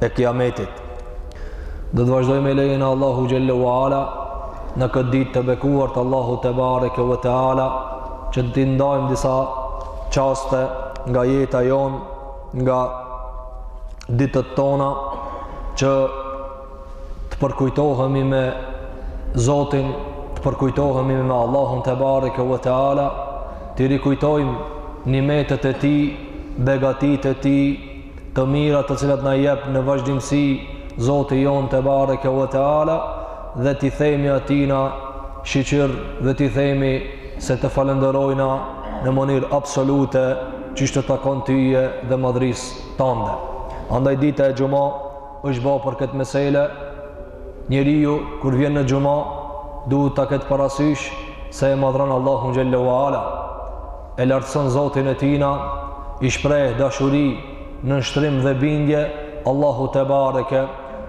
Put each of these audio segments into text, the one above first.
e kiametit. Do të vazhdojmë me lejen e Allahu xhelle ve ala në këtë ditë të bekuar të Allahu tebareke ve teala që t'i ndajmë disa çaste nga jeta jonë, nga ditët tona që të përkujtohemi me Zotin, të përkujtohemi me Allahun tebareke ve teala, t'i rikujtojmë nimetet e tij, begatitë e tij, të mirat të cilat na jep në vazhdimësi Zoti jonë tebareke ve teala dhe t'i themi atina shyqyr dhe t'i themi se të falënderojna në mënyrë absolute qysh të takon ty edhe madhërisë tande. Andaj dita e xhuma është ba për këtë mesele, njeriu kur vjen në xhuma, duhet ta ketë parasysh se e madhron Allahun xhelle ve ala, e lartëson Zotin e tina, i shpreh dashuri, nënshtrim dhe bindje Allahu tebareke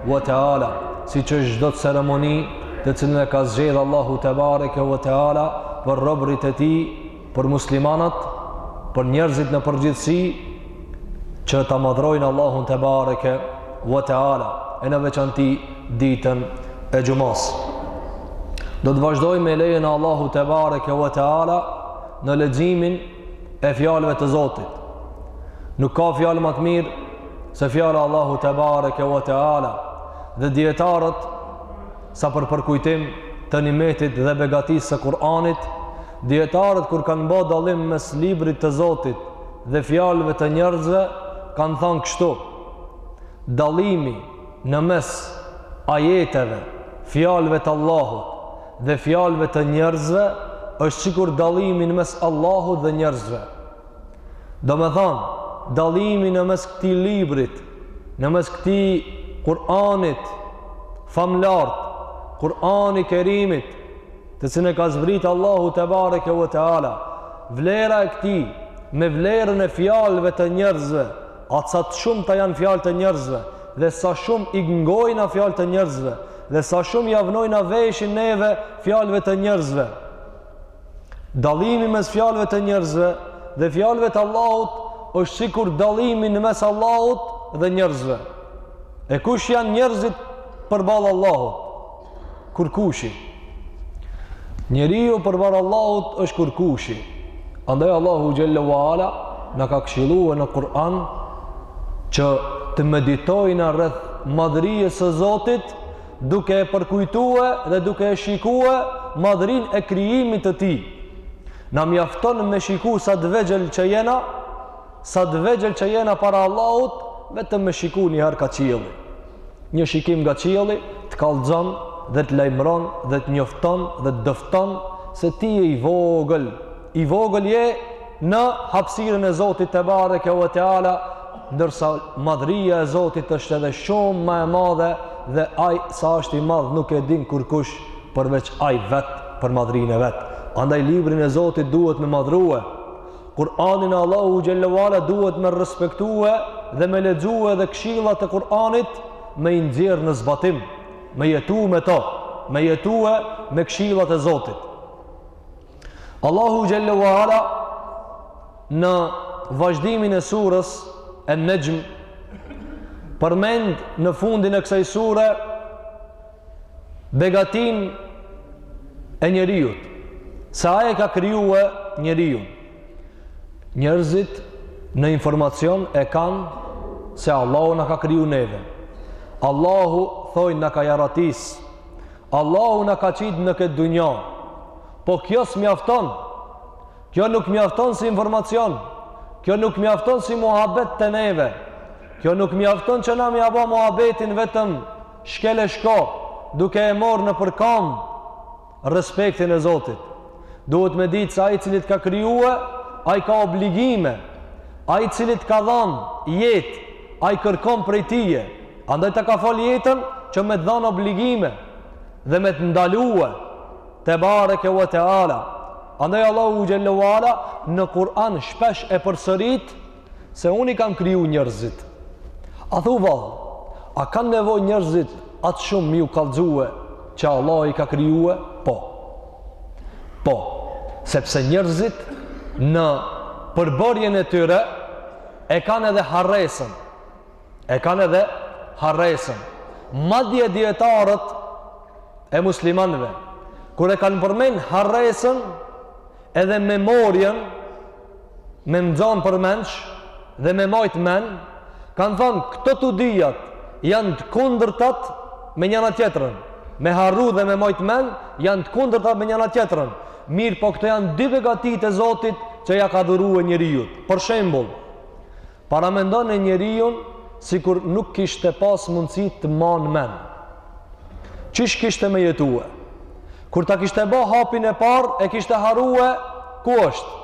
ve teala, siç është çdo ceremoni, të cilën e ka zgjedhë Allahu tebareke ve teala, për robërit e tij, për muslimanët, për njerëzit në përgjithësi që ta madhrojnë Allahun tebareke ve teala e në veçanti ditën e xhumasë. Do të vazhdojmë me lejen e Allahut tebareke ve teala në leximin e fjalëve të Zotit. Nuk ka fjalë ma të mirë se fjala e Allahut tebareke ve teala dhe dijetarët Sa për përkujtim të nimetit dhe begatisë së Kur'anit, dijetarët kur kanë ba dallim mes librit të Zotit dhe fjalëve të njerëzve kanë thanë kështu, Dallimi në mes ajeteve, fjalëve të Allahut, dhe fjalëve të njerëzve është sikur dallimi në mes Allahut dhe njerëzve. Domethanë, dallimi në mes këtij librit, në mes këtij Kur'anit famlart, Kur'ani Kerimit, të cilin e ka zbrit Allahu tebareke ve teala, vlera e këtij me vlerën e fjalëve të njerëzve, a sa të shumta janë fjalët e njerëzve dhe sa shumë i ngojna fjalët e njerëzve dhe sa shumë ia vnojna veshin neve fjalëve të njerëzve. Dallimi mes fjalëve të njerëzve dhe fjalëve të Allahut është sikur dallimi në mes Allahut dhe njerëzve. E kush janë njerëzit përballë Allahut? Kurkushi. Njeriu përballë Allahut është kurkushi. Andaj Allahu xhelle ve ala na ka këshillue në Kur'an që të meditojna rreth madhërisë së Zotit duke e përkujtue dhe duke e shikue madhërinë e krijimit të tij. Na mjafton me shiku sa të vegjël që jena, sa të vegjël që jena para Allahut, vetëm me shiku një herë ka qielli. Një shikim nga qielli të kallxon dhe të lajmëron dhe të njofton dhe të dëfton se ti je i vogël. I vogël je në hapsirën e Zotit tebareke ve teala ndërsa madhria e Zotit është edhe shumë ma e madhe dhe ai sa është i madh nuk e din kurkush përveç ai vet për madhrinë e vet andaj librin e Zotit duhet me madhrue Kur'anin e Allahu xhelle ve ala duhet me respektue dhe me lexue dhe këshillat e Kur'anit me i nxjerr në zbatim me jetu me to me jetue me këshillat e Zotit Allahu xhelle ve ala në vazhdimin e surës En-Nexhm përmend në fundin e kësaj sure begatinë e njeriut se ai e ka krijue njeriun njerëzit në informacion e kanë se Allahu na ka kriju neve Allahu thojn na ka jaratis Allahu na ka qitë në këtë dunja. Po kjo s'mjafton. Kjo nuk mjafton si informacion. Kjo nuk mjafton si muhabet te neve. Kjo nuk mjafton që na me ja ba muhabetin vetëm shkel e shko duke e marrë nëpërkambë respektin e Zotit. Duhet me ditë se ai i cili të ka krijue, ai ka obligime. Ai i cili të ka dhanë jetë, ai kërkon prej tije. Andaj ta ka falë jetën që me të dhanë obligime dhe me të ndalue tebareke ve teala. Andaj Allahu xhelle ve ala në Kur'an shpesh e përsërit se unë i kam kriju njerëzit. A thu vallë, a kanë nevojë njerëzit aq shumë me ju kallxue që Allahu i ka krijue? Po. Po, sepse njerëzit në përbërjen e tyre e kanë edhe harresën. e kanë edhe harresën. Madje dijetarët e muslimanëve, kur e kanë përmen harresën edhe memorjen, me mxan përmendsh dhe me majtë men, kanë thanë këto të dyjat janë të kundërtat me njana-tjetrën. Me harru dhe me majtë men janë të kundërtat me njana-tjetrën. Mirëpo këto janë dy begatitë e Zotit që ja ka dhurue njeriut. Për shembul, Paramendone njeriun sikur nuk kishte pas mundësi të manë mend. Qysh kishte me jetue? Kur ta kishte bo hapin e parë, e kishte harrue ku është.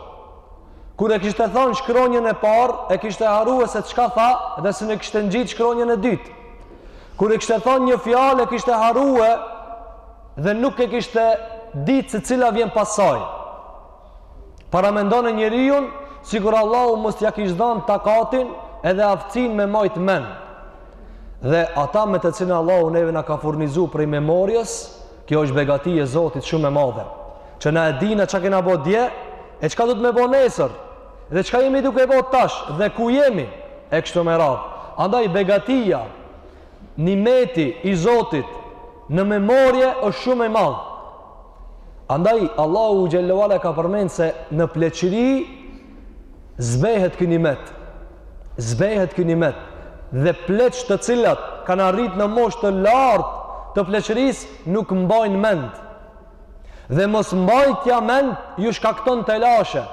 Kur e kishte thonë shkronjën e parë, e kishte harrue se çka tha dhe s'e kishte ngjitë shkronjën e dytë. Kur e kishte thonë një fjalë, e kishte harrue dhe nuk e kishte ditë se cila vjen pas saj. Paramendone njeriun sikur Allahu mos t'ia kishte dhanë takatin edhe aftësinë me majtë men. Dhe ata me të cilën Allahu neve na ka furnizu prej memorjes, kjo është begati e Zotit shumë e madhe. Që na e dina çka kena bo dje, e çka duhet me bo nesër, dhe çka jemi duke bo tash, dhe ku jemi, e kështu me radhë. Andaj begatia nimeti i Zotit në memorje është shumë e madh. Andaj Allahu xhelle ue ala ka përmend se në pleqëri zbehet ky nimet. Zbehet ky nimet dhe pleqtë të cilët kanë arrit në moshë të lartë të pleqërisë nuk mbajnë mend. Dhe mosmbajtja mend ju shkakton telashe.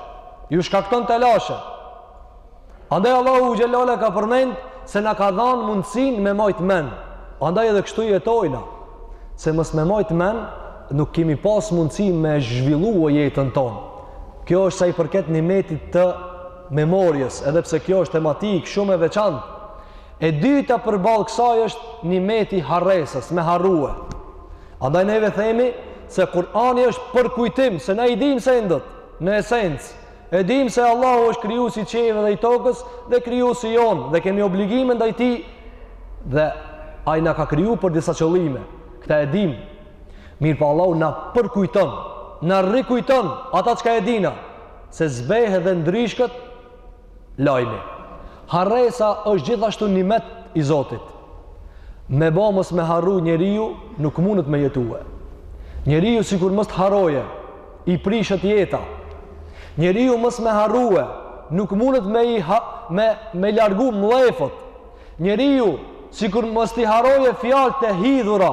Ju shkakton telashe. Andaj Allahu xhelle ue ala ka përmend se na ka dhanë mundësinë me majt men. Andaj edhe kështu jetojna. Se mos me majt men, nuk kemi pas mundësi me zhvillue jetën tonë. Kjo është sa i përket nimetit të memorjes, edhe pse kjo është tematikë shumë e veçantë. E dyta përballë kësaj është nimeti i harresës, me harrue. Andaj neve themi se Kurani është përkujtim, se na i dim sendet, në esencë, E dimë se Allahu është krijuesi i qiejve dhe i tokës dhe krijuesi jonë dhe kemi obligime ndaj tij dhe ai na ka kriju për disa qëllime. Këta e dimë. Mirëpo Allahu na përkujton, na rikujton ata çka e dina se zbehet dhe ndryshket lajmi. Harresa është gjithashtu nimet i Zotit. Me bo mos me harru njeriu nuk mundet me jetue. Njeriu sikur mos të harroje, i prishet jeta njeriu mos me harrue nuk mundet me i ha, me me largu mllefet njeriu sikur mos t'i harroje fjalët e hidhura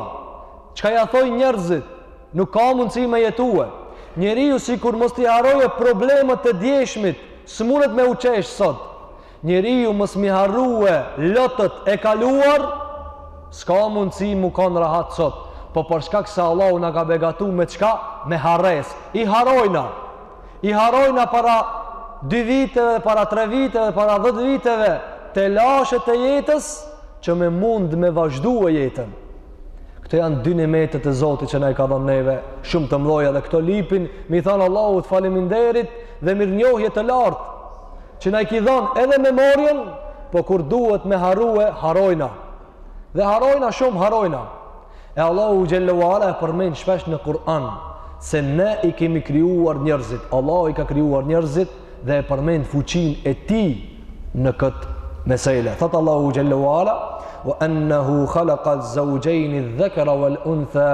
çka ia thojnë njerëzit nuk ka mundësi me jetue njeriu sikur mos t'i harroje problemet e djeshmit s'mundet me u qesh sot Njeriu mos m'i harrue lotët e kaluar, s'ka mundësi m'u kanë rahat sot, po për shkak se Allahu na ka begatu me çka? Me harresë. I harrojna. I harrojna para dy viteve, para tre viteve, para dhet viteve, telashet e jetës, që me mund me vazhdue jetën. Këto janë dy nimetet e Zotit që na i ka dhënë neve, shumë të mdhoja dhe këto lipin, m'i thanë Allahut faleminderit dhe mirënjohje të lartë. Që na i ka dhanë edhe memorien, po kur duhet me harrue, harrojna. Dhe harrojna shumë harrojna. E Allahu xhelle ue ala e përmend shpesh në Kur'an se ne i kemi krijuar njerëzit. Allahu i ka krijuar njerëzit dhe e përmend fuqinë e tij në këtë mesele. Thotë Allahu xhelle ue ala wa annahu khalaqa az-zawjayn adh-dhakara wal-untha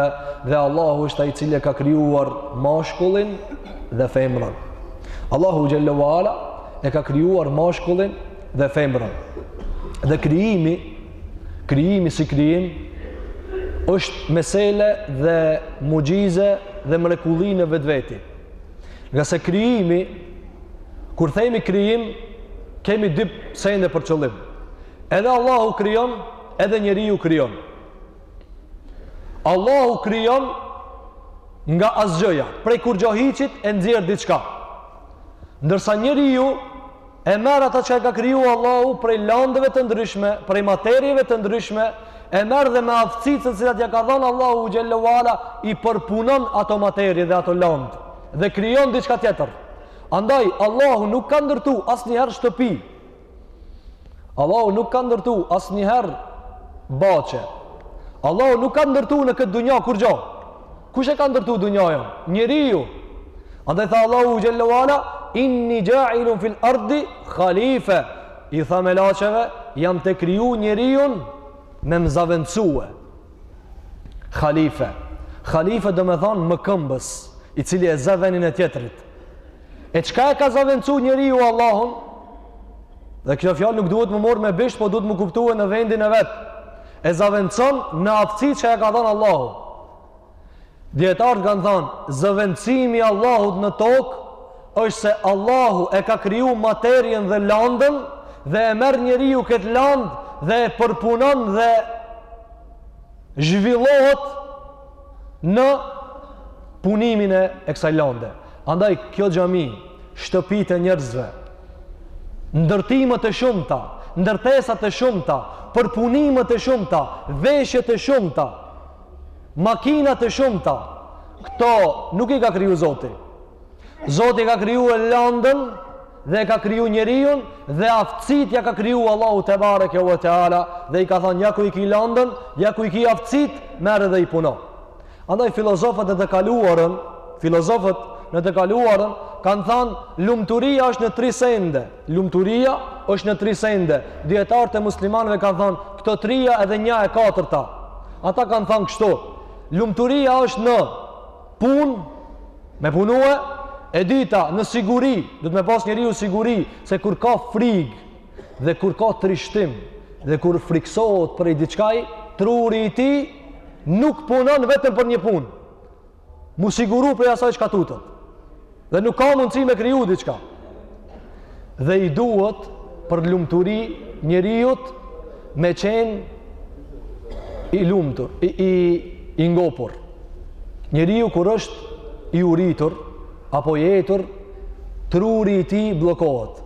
dhe Allahu është ai i cili ka krijuar mashkullin dhe femrën. Allahu xhelle ue ala e ka krijuar mashkullin dhe femrën. Dhe krijimi, krijimi si krijim, është mesele dhe muxhize dhe mrekulli në vetveti. Ngase krijimi, kur themi krijim, kemi dy sende për qëllim. Edhe Allahu krijon, edhe njeriu krijon. Allahu krijon nga asgjëja, prej kurgjo hiçit e nxjerr diçka. Ndërsa njeriu e merr ata çka e ka kriju Allahu prej landëve të ndryshme, prej materieve të ndryshme, e merr dhe me aftësi të cilat ia ka dhënë Allahu xhelle ue ala, i përpunon ato materie dhe ato landë, dhe krijon diçka tjetër. Andaj, Allahu nuk ka ndërtu asnjëherë shtëpi, Allahu nuk ka ndërtu asnjëherë bahçe. Allahu nuk ka ndërtu në këtë dunja kurgjo. Kush e ka ndërtu dunjanë? Njeriu. Andaj tha Allahu xhelle ue ala, inni xhailun fil ardi khalife. I tha melaqeve, jam te kriju njeriun me më zavendësue. Khalife. Khalife domethonë mëkëmbës, i cili e zë venin e tjetrit. E çka e ka zavendësu njeriu Allahun? Dhe kjo fjalë nuk duhet m'u marrë me bisht, po duhet m'u kuptue në vendin e vet. E zavendëson në aftësi që e ka dhënë Allahu. Dijetarët kanë thënë, zavendësimi i Allahut në tokë është se Allahu e ka kriju materien dhe landën dhe e merr njeriu këtë landë dhe e përpunon dhe zhvillohet në punimin e kësaj lande. Andaj kjo xhami, shtëpitë e njerëzve, ndërtimet e shumta, ndërtesat e shumta, përpunimet e shumta, veshjet e shumta, makinat e shumta, këto nuk i ka kriju Zoti. Zoti ka krijue landën dhe ka kriju njeriun dhe aftësitë ia ka kriju Allahu tebareke ve teala dhe i ka thonë ja ku i ki landën, ja ku i ki aftësitë, merr edhe i puno. Andaj filozofët në të kaluarën, filozofët në të kaluarën kanë thanë lumturia është në tri sende. Lumturia është në tri sende. Dijetarët e muslimanëve kanë thanë këto trija edhe një e katërta. Ata kanë thanë kështu. Lumturia është në punë, me punue, e dyta në siguri, duhet me pas njeriu siguri se kur ka frigë Dhe kur ka trishtim dhe kur friksohet prej diçkaj, truri i tij nuk punon vetëm për një punë. M'u siguru prej asaj që ka tutë. Dhe nuk ka mundësi me kriju diçka. Dhe i duhet për lumturi njeriut me qenë i lumtur, i, i, i ngopur. Njeriu kur është i uritur, apo i etur, truri i tij bllokohet.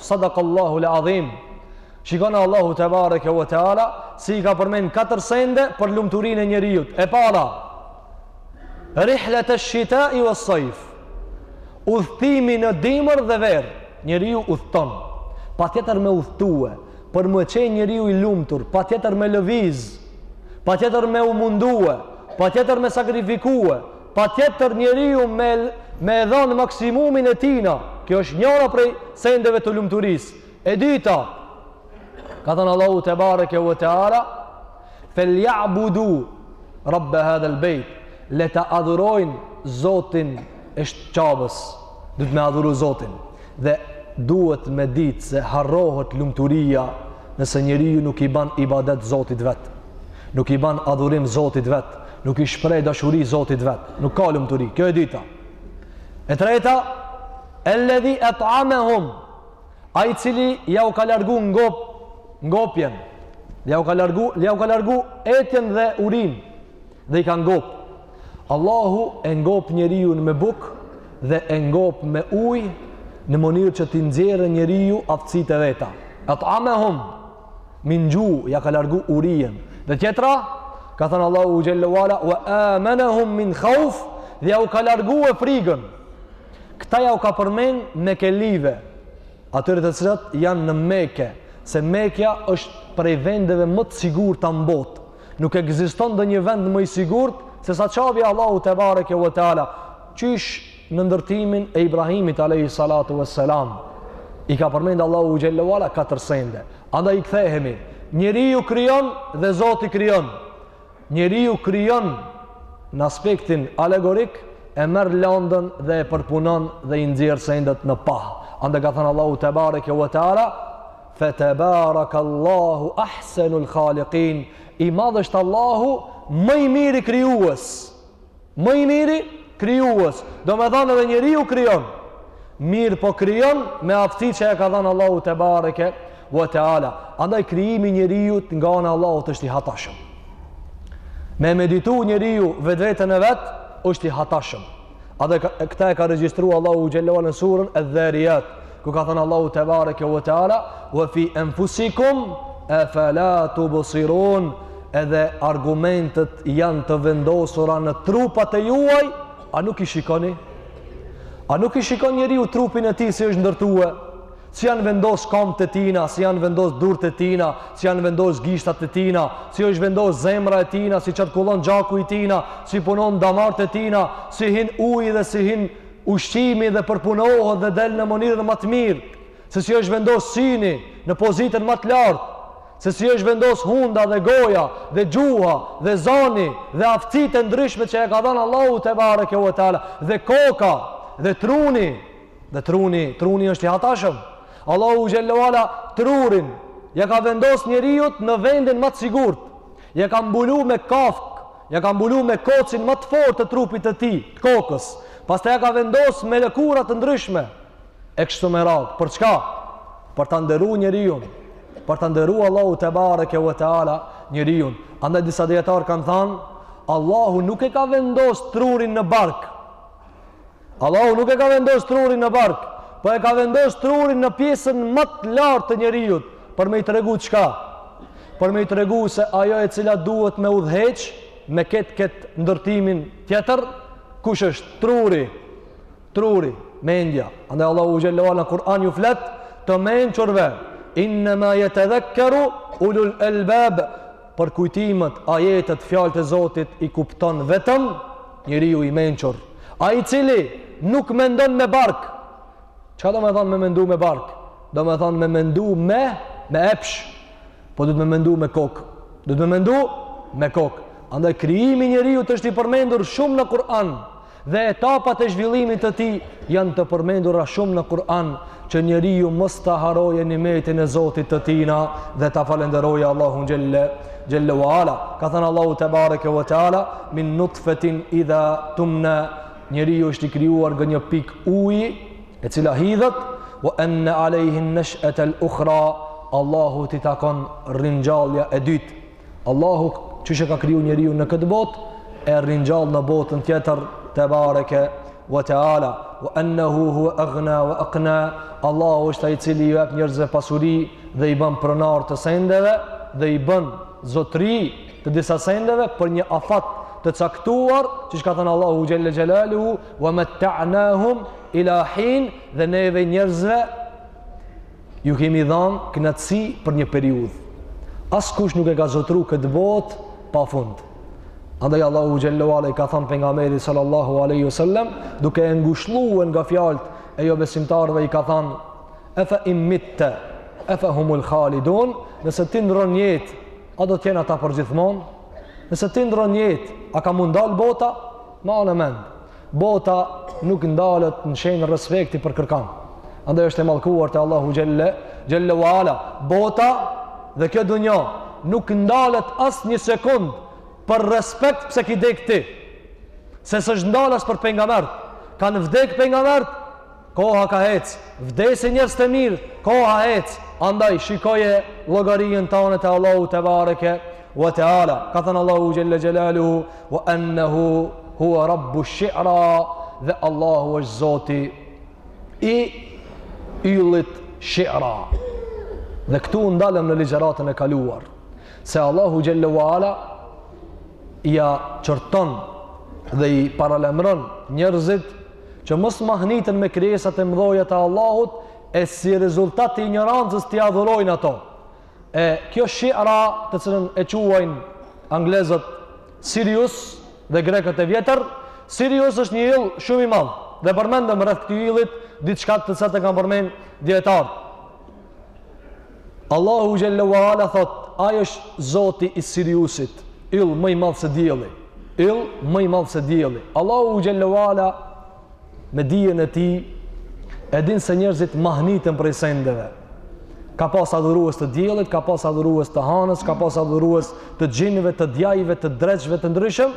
Sadak Allahul adhim. Shikon Allahu tebareke ve teala si i ka përmend katër sende për lumturinë e njeriut. E para, rihlete shitai ve sajf. Udhëtimi në dimër dhe verë. Njeriu udhëton. Patjetër me udhëtue. Për me qenë njeriu i lumtur. Patjetër me lëviz. Patjetër me u mundue. Patjetër me sakrifikue. Patjetër njeriu me me e dhanë maksimumin e tijna, kjo është njëra prej sendeve të lumturisë. E dyta, ka thënë Allahu tebareke ve teala, fel ya'budu rabbe hadha al-bayt, le ta adhurojnë Zotin e Qabës, duhet me adhuru Zotin. Dhe duhet me ditë se harrohet lumturia nëse njeriu nuk i ban ibadet Zotit vet. Nuk i ban adhurim Zotit vet, Nuk i shpreh dashuri Zotit vet. Nuk ka lumturi. Kjo e dyta. E treta, Alladhi at'amahum. Ai i cili ja u ka largu ngop, ngopjen. Ja u ka largu, ja u ka largu etjen dhe urin dhe i ka ngop. Allahu e ngop njeriun me bukë dhe e ngop me ujë në mënyrë që t'i nxjerrë njeriu aftësitë e veta. At'amahum. min xhu' ja ka largu urien dhe tjetra ka thënë Allahu xhelle ve ala wa amenahum min khauf dhe ja u ka largu edhe frigën këta ja u ka përmend mekelive atyre të cilat janë në meke se mekja është prej vendeve më të sigurta në botë nuk ekziston ndonjë vend më i sigurt sesa qabja Allahu tebareke wa ta'ala qysh Në ndërtimin e Ibrahimit alejhi salatu ves selam i ka përmend Allahu xhelle ve ala katër sende. Andaj i kthehemi, njeriu krijon dhe Zoti krijon. Njeriu krijon në aspektin alegorik e merr landën dhe e përpunon dhe i nxjerr sendet në pah. Andaj ka thanë Allahu tebareke ve teala fe tebarakallahu ahsenul khaliqin. I madh është Allahu më i miri krijues. Më i miri, krijues, domethanë edhe njeriu krijon. Mirëpo krijon me aftësi që ja ka dhanë Allahu tebareke ve teala. Andaj krijimi i njeriut nga ana e Allahut është i hatashëm. Me meditu njeriu vetveten e vet është i hatashëm. Edhe këta e ka regjistru Allahu xhelle ve ala në surën Adh-Dhariyat. Ku ka thanë Allahu tebareke ve teala, "Wa fi anfusikum afala tubsirun." Edhe argumentet janë të vendosura në trupat e juaja, a nuk i shikoni? A nuk e shikon njeriu trupin e tij si është ndërtue? Si janë vendos kambët e tina, si janë vendos durt e tina, si janë vendos gishtat e tina, si është vendos zemra e tina, si qarkullon gjaku i tina, si punon damart e tina, si hin uji dhe si hin ushqimi dhe përpunohet dhe del në mënyrën ma të mirë, se si është vendos syni në pozitën ma të lartë, se si është vendos hunda dhe goja dhe gjuha dhe zani dhe aftësitë e ndryshme që ia ka dhanë Allahu tebareke ve teala dhe koka dhe truni dhe truni, truni është i hatashëm Allahu xhelle ve ala trurin ja ka vendos njeriut në vendin ma të sigurt ja ka mbulu me kafkë Ja ka mbulu me kocin ma të fortë të trupit të tij, të kokës. Pastaj ja ka vendos me lëkura të ndryshme. E kështu me radhë. Për çka? Për ta nderu njeriun. Për ta nderu Allahu tebareke ve teala njeriun. Andaj disa dijetarë kanë thanë, Allahu nuk e ka vendos trurin në bark. Allahu nuk e ka vendos trurin në bark, po e ka vendos trurin në pjesën ma të lartë të njeriut, për me i tregu çka? Për me i tregu se ajo e cila duhet me udhëheq me ket ket ndërtimin tjetër, kush është truri? Truri, mendja. Andaj Allahu xhelle ve ala në Kur'an ju flet të mençurve, inna ma yatadhakkaru ulul albab përkujtimet, ajetet, fjalët e Zotit i kupton vetëm Njeriu i mençur, ai i cili nuk mendon me bark. Çka domethanë me mendu me bark? Domethanë me mendu me me epsh. Po duhet me mendu me kokë. Duhet me mendu me kokë. Andaj krijimi i njeriut është i përmendur shumë në Kur'an dhe etapat e zhvillimit të tij janë të përmendura shumë në Kur'an që njeriu mos ta harrojë nimetin e Zotit të tina dhe ta falënderojë Allahun xhelle ve ala. Ka thënë Allahu tebareke ve teala min nutfatin idha tumna njeriu është i krijuar nga një pikë uji e cila hidhet wa anna alayhi an-nash'ata al-ukhra Allahut i takon ringjallja e dytë Allahu qysh e ka kriju njeriun në këtë botë, e ringjall në botën tjetër tebareke ve teala, ve ennehu huve agna ve akna, Allahu është ai i cili ju jep njerëzve pasuri dhe i bën pronarë të sendeve dhe i bën zotëri të disa sendeve për një afat të caktuar qysh ka thënë Allahu xhelle xhelaluhu ve metta'nahum ila hin dhe neve njerëzve Ju kemi dhanë kënaqësi për një periudhë. Askush nuk e ka zotru këtë botë pa fund. Andaj Allahu xhelle ve ala i ka thënë pejgamberit sallallahu alaihi wasallam, duke e ngushëlluar nga fjalët e jobesimtarëve i ka thënë: "Afa in mitta fahumul khalidun?" Nëse ti ndërron jetë, a do të jenë ata përgjithmonë? Nëse ti ndërron jetë, a ka m'u ndal bota? Mbane mend, bota nuk ndalet në shenjë respekti për kërkan. Andaj është e mallkuar te Allahu Xhelle wa Ala. Bota dhe kjo dunja nuk ndalet as një sekondë për respekt pse ki dek ti. Se s'është ndal as për pejgamberët. Kanë vdek pejgamberët, Koha ka hec, vdesin njerëz të mirë, koha hec. Andaj shikoje llogarinë tande te Allahu tebareke ve teala. Ka thënë Allahu xhelle xhelaluhu wa annahu huwa rabbu shi'ra dhe Allahu është Zoti i yllit shi'ra. Dhe këtu u ndalëm në ligjëratën e kaluar se Allahu xhelle ve ala i qorton dhe i paralajmëron njerëzit që mos mahniten me krijesat e mëdha të Allahut e si rezultat i injorancës t'i adhurojnë ato. E kjo shi'ra të cilën e quajnë anglezët Sirius dhe grekët e vjetër, Sirius është një yll shumë i madh dhe përmendëm rreth këtij yllit diçka të cilat e kanë përmend dijetarët. Allahu Xhelle wa Ala thotë, ai është zoti i Siriusit, yll më i madh se dielli, yll më i madh se dielli. Allahu Xhelle wa Ala me dijen e tij, e din se njerëzit mahniten prej sendeve. Ka pas adhurues të diellit, ka pas adhurues të hanës, ka pas adhurues të xhinëve, të djajve, të dreqve, të ndryshëm,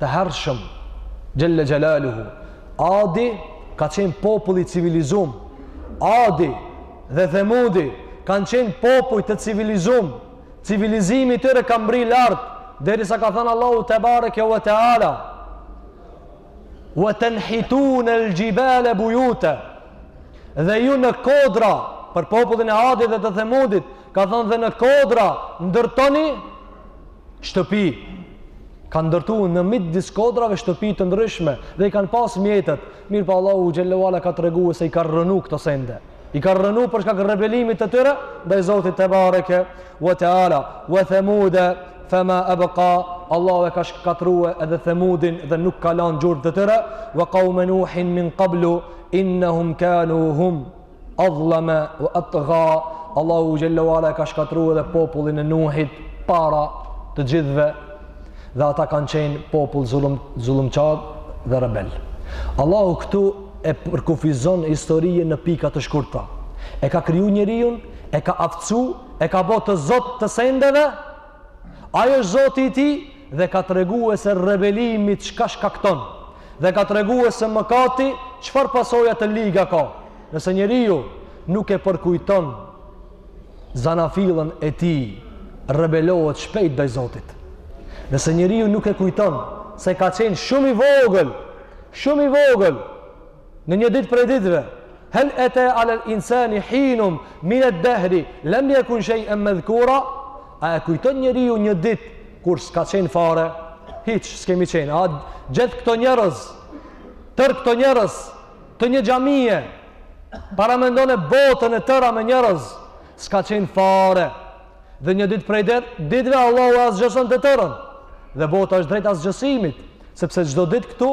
të hershëm xhelle xhelaluhu Adi ka qenë popull i civilizum Adi dhe Themudi kanë qenë popuj të civilizum civilizimi i tyre ka mbri lart derisa ka thënë Allahu tebareke ve teala ve tenhitune el xhibale bujute dhe ju në kodra për popullin e Adit dhe të Themudit ka thënë dhe në kodra ndërtoni shtëpi kanë ndërtu në midis kodrave shtëpi të ndryshme dhe i kanë pas mjetet mirëpo Allahu xhelle ve ala ka tregu se i ka rrënu këto sende i ka rrënu për shkak rebelimit të tyre ndaj Zotit tebareke ve teala ve Themude fema ebka Allahu e ka shkatrue edhe Themudin dhe nuk ka lanë gjurmë të tyre ve kaume Nuhin min kablu innehum kanu hum Adhlama wa atgha, Allahu xhelle ve ala e ka shkatërru edhe popullin e Nuhit para të gjithëve dhe ata kanë qenë popull zulum zulumçar dhe rebel. Allahu këtu e përkufizon historinë në pika të shkurtra. E ka kriju njeriun, e ka aftësu, e ka bo të zot të sendeve, Ai është Zoti i tij dhe ka tregue se rebelimi çka shkakton dhe ka tregue se mëkati çfarë pasoja të liga ka. Nëse njeriu nuk e përkujton zanafillën e tij, rebelohet shpejt ndaj Zotit. Nëse njeriu nuk e kujton se ka qenë shumë i vogël, shumë i vogël Në një ditë prej ditëve, hel ete alel insani hinun mined dehri, lem jekun shejen medhkura, a e kujton njeriu një ditë kur s'ka qenë fare, hiç, s'kemi qenë, a gjithë këto njerëz, tërë këto njerëz, të një xhamije, paramendone botën e tëra me njerëz, s'ka qenë fare, dhe një ditë prej ditëve, Allahu e asgjëson të tërën, dhe bota është drejt asgjësimit, Sepse çdo ditë këtu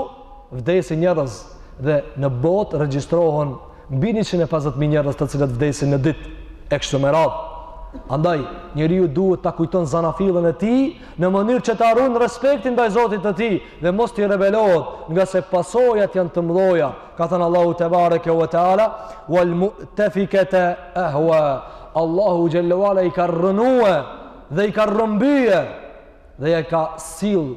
vdesin njerëz dhe në botë regjistrohen mbi njëqind e pesëdhjetë mijë njerëz të cilët vdesin në ditë e kështu me radhë. Andaj, njeriu duhet ta kujton zanafillën e tij në mënyrë që ta ruan respektin ndaj Zotit të tij dhe mos t'i rebelohet, ngase pasojat janë të mëdha. Ka thënë Allahu tebareke ve teala, "Wal mu'tafikata ahwa." Allahu xhelle ve ala i ka rrënue dhe i ka rrëmbye dhe ia ka sill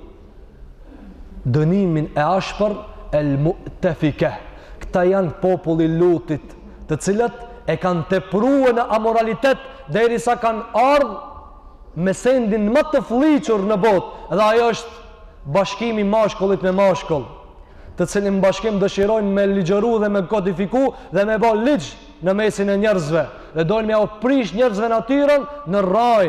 dënimin e ashpër el mu'tafike këta janë populli i Lutit të cilët e kanë tepruar në amoralitet derisa kanë ardh me sendin ma të flliqur në botë dhe ai është bashkimi i mashkullit me mashkull të cilin bashkim dëshirojnë me ligjëru dhe me kodifiku dhe me bo ligj në mesin e njerëzve dhe dojnë me jau prish njerëzve natyren në rraj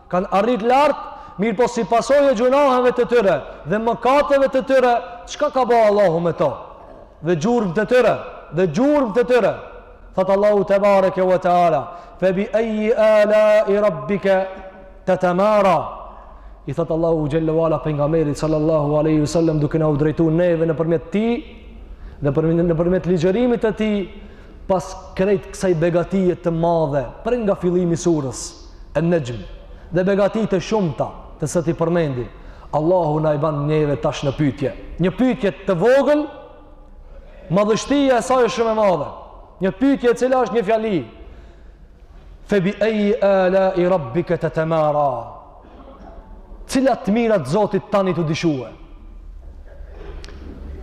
Kanë arrit lart, mirëpo si pasojë e gjunaheve të tyre dhe mëkateve të tyre, çka ka bërë Allahu me to? Dhe gjurmët e tyre, dhe gjurmët e tyre. Thotë Allahu tebareke ve teala, "Fe bi ayyi ala'i rabbika tatamara?" I thotë Allahu xhelle ve ala pejgamberit sallallahu alaihi wasallam duke na u drejtuar neve nëpërmjet tij dhe nëpërmjet ligjërimit të tij pas krejt kësaj begatie të madhe prej nga fillimi sures En-Nexhm dhe begatitë e shumta të cilat i përmendi Allahu na i ban neve tash në pytje një pytje të vogël madhështia e saj e shumë e madhe një pytje e cila është një fjali fe bi ejji alai rabbike tetemara Cilat të mira të Zotit tand je tu dyshue?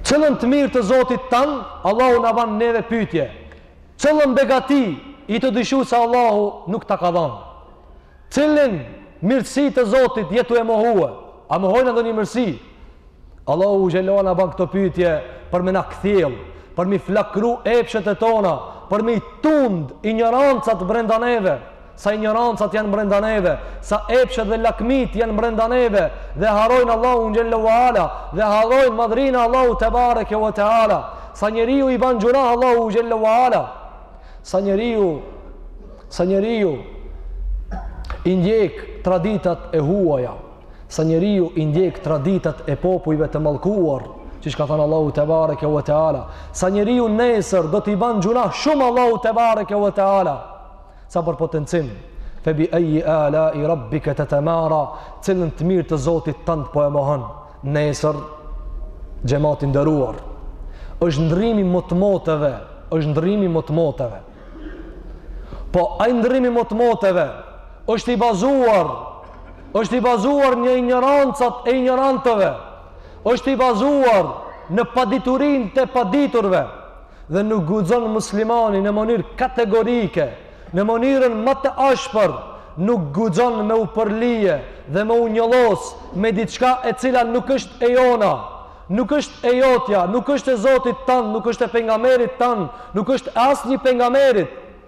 Cilën të mirë të Zotit tand, Allahu na ban neve pytje. Cilën begati je tu dyshu se Allahu nuk ta ka dhanë. Cilën mirësi të Zotit je tu e mohue. A mohojna ndonjë mirësi? Allahu xhelle ve ala na ban këto pytje për me na kthjell, për m'i flakru epshet tona, për m'i tund injorancat brenda neve, sa injorancat janë brenda neve, sa epshet dhe lakmitë janë brenda neve, dhe harrojnë Allahun xhelle ve ala, dhe harrojnë madhërinë e Allahut tebareke ve teala, sa njeriu i ban gjunah Allahut xhelle ve ala, sa njeriu, sa njeriu i ndjek traditat e huaja, sa njeriu i ndjek traditat e popujve të mallkuar, siç ka thënë Allahu tebareke ve teala, sa njeriu nesër do t'i ban gjunah shumë Allahut tebareke ve teala, sa për potencim. Fe bi ayi ala i rabbika tatamara, cilën të mirë të Zotit tënd po e mohon nesër xhemat i nderuar. Është ndrrimi i motmoteve, është ndrrimi i motmoteve. Po ai ndrrim i motmoteve është i bazuar është i bazuar në injorancat e injorantëve, është i bazuar në paditurinë e të paditurve, dhe nuk guxon muslimani në mënyrë kategorike, në mënyrën më të ashpër, nuk guxon me u përlye dhe me u njollos me diçka e cila nuk është e jona, nuk është e jotja, nuk është e Zotit tanë, nuk është e pejgamberit tanë, nuk është e asnjë pejgamberit,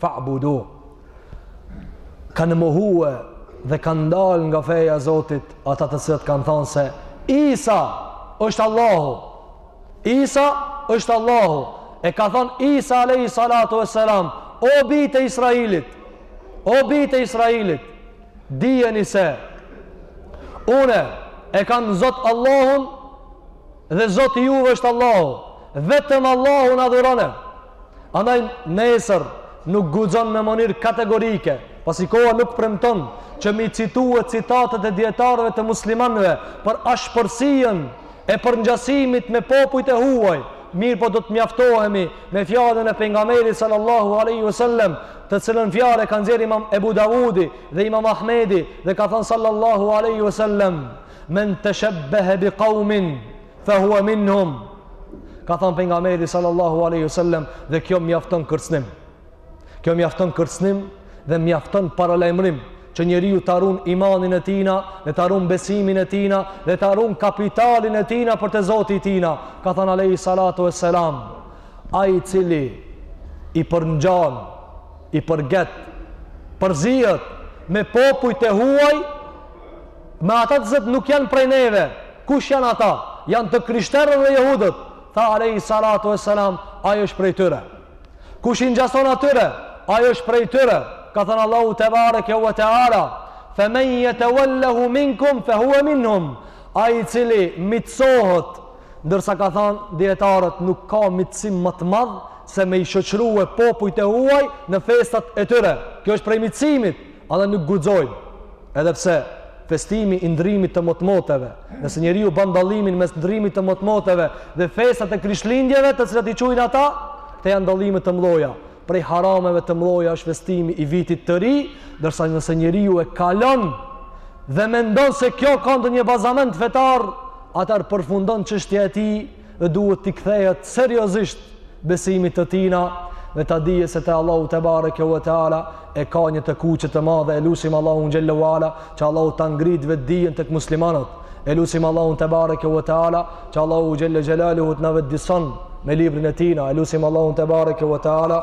Fa'budu. Kanë mohue dhe kanë dalë nga feja e Zotit ata të cilët kanë thonë se Isa është Allahu. Isa është Allahu. E ka thonë Isa alayhi salatu vesselam, o bijtë e Israilit, o bijtë e Israilit, dijeni se unë e kam Zot Allahun dhe Zoti i juve është Allahu. Vetëm Allahun adhuroni. Andaj nesër nuk guxon në mënyrë kategorike, pasi koha nuk premton që me i citue citatet e dietarëve të muslimanëve për ashpërsinë e përngjasimit me popujt e huaj, mirëpo do të mjaftohemi me fjalën e Pejgamberit sallallahu alejhi ve sellem, të cilën fjalë e ka nxjerrë Imam Ebu Davudi dhe Imam Ahmedi dhe ka thënë sallallahu alejhi ve sellem, Men teshebbehe bi kaumin Fe huwa minhum. Ka thënë pejgamberi sallallahu alaihi wasallam dhe kjo mjafton kërcënim. Kjo mjafton kërcënim dhe mjafton paralajmërim që njeriu ta ruan imanin e tina, dhe ta ruan besimin e tina, dhe ta ruan kapitalin e tina për te Zoti i tina. Ka thënë alaihi salatu wassalam, ai i cili i përngjan, i përget, përzihet me popujt e huaj, me ata të cilët nuk janë prej neve, kush janë ata, janë të krishterët dhe jehudët, tha alejhi salatu ve selam, ai është prej tyre. Kush i ngjason atyre, ai është prej tyre, ka thënë Allahu tebareke ve teala, fe men jetevel-lehum minkum, fe hue minhum, ai i cili miqësohet, ndërsa ka thënë dijetarët nuk ka miqësim më të madh, se me i shoqërue popujt e huaj në festat e tyre. Kjo është prej miqësimit, edhe nuk guxojnë. Edhe pse festimi i ndrrimit të motmoteve, nëse njeriu bën dallimin mes ndrrimit të motmoteve dhe festat e Krishtlindjeve, të cilat i quajnë ata, këto janë dallime të mëdha. Prej harameve të mëdha është festimi i vitit të ri, ndërsa nëse njeriu e kalon dhe mendon se kjo ka ndonjë bazament fetar, atëherë përfundon çështja e tij dhe duhet t'i kthehet seriozisht besimit të tina dhe ta dije se te Allahu tebareke ve teala e ka një të kuqe të madhe e lusim Allahun xhel-le ve ala që Allahu ta ngrit vetëdijen tek muslimanët e lusim Allahun tebareke ve teala që Allahu xhelle xhelaluhu të na vetëdison me librin e tina e lusim Allahun tebareke ve teala